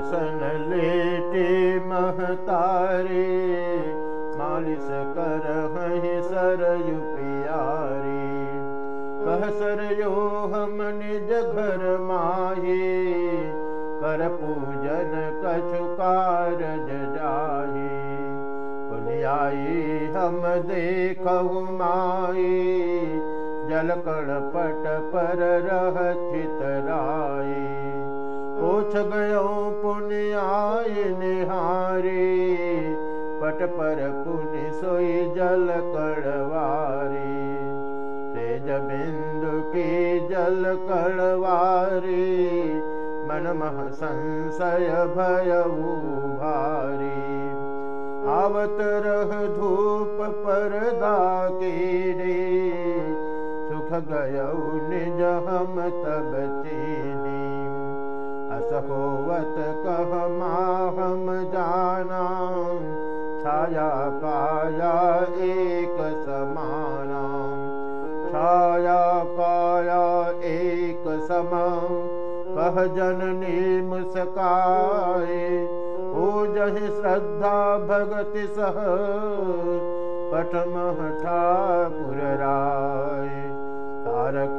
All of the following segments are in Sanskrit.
आसन लेटे महतारे मालिश कर सरयु प्यारे। कह सरयो हम निज घर माहे कर पूजन कछु कारज जाहे। पुलियाई हम देख माए जल कण पट पर रह। चितराए ओछ गयो पुण्य आय निहारे पट पर पुण्य सोई जल कड़वारे। तेज बिंदु की जल कड़वारे संशय भयऊ भारी आवत रह धूप परदा रे सुख गयऊ निज हम तब चीनी माहम जाना छाया काया एक समाना छाया काया एक समान कह जननी मुस्काए ओ जहि श्रद्धा भगति सह ठाकुर राय तारख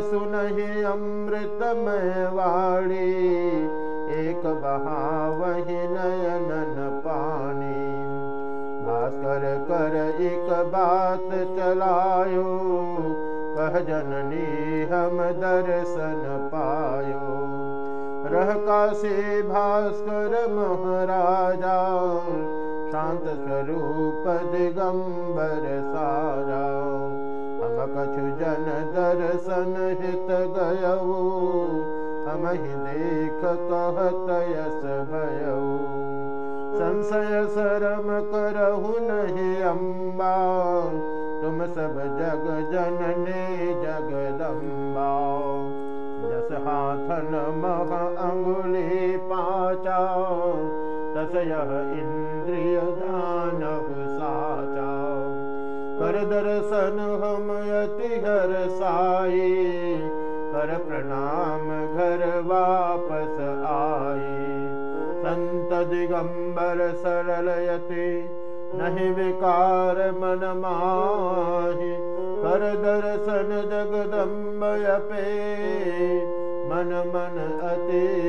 सुनहि अमृतमय वाणी एक बहा वही नयनन पानी भास्कर कर एक बात चलायो कह जननी हम दर्शन पायो। रह काशी भास्कर महाराजा शांत स्वरूप संशय शरम करहु नहीं अम्बा तुम सब जग जनने जगदम्बा जस हाथन मह अंगुली पाचा तस कर दर्शन हम यति हर साई संत दिगंबर सरल यति नहि विकार मन माहि। कर दर्शन जगदम्बय पे मन मन अति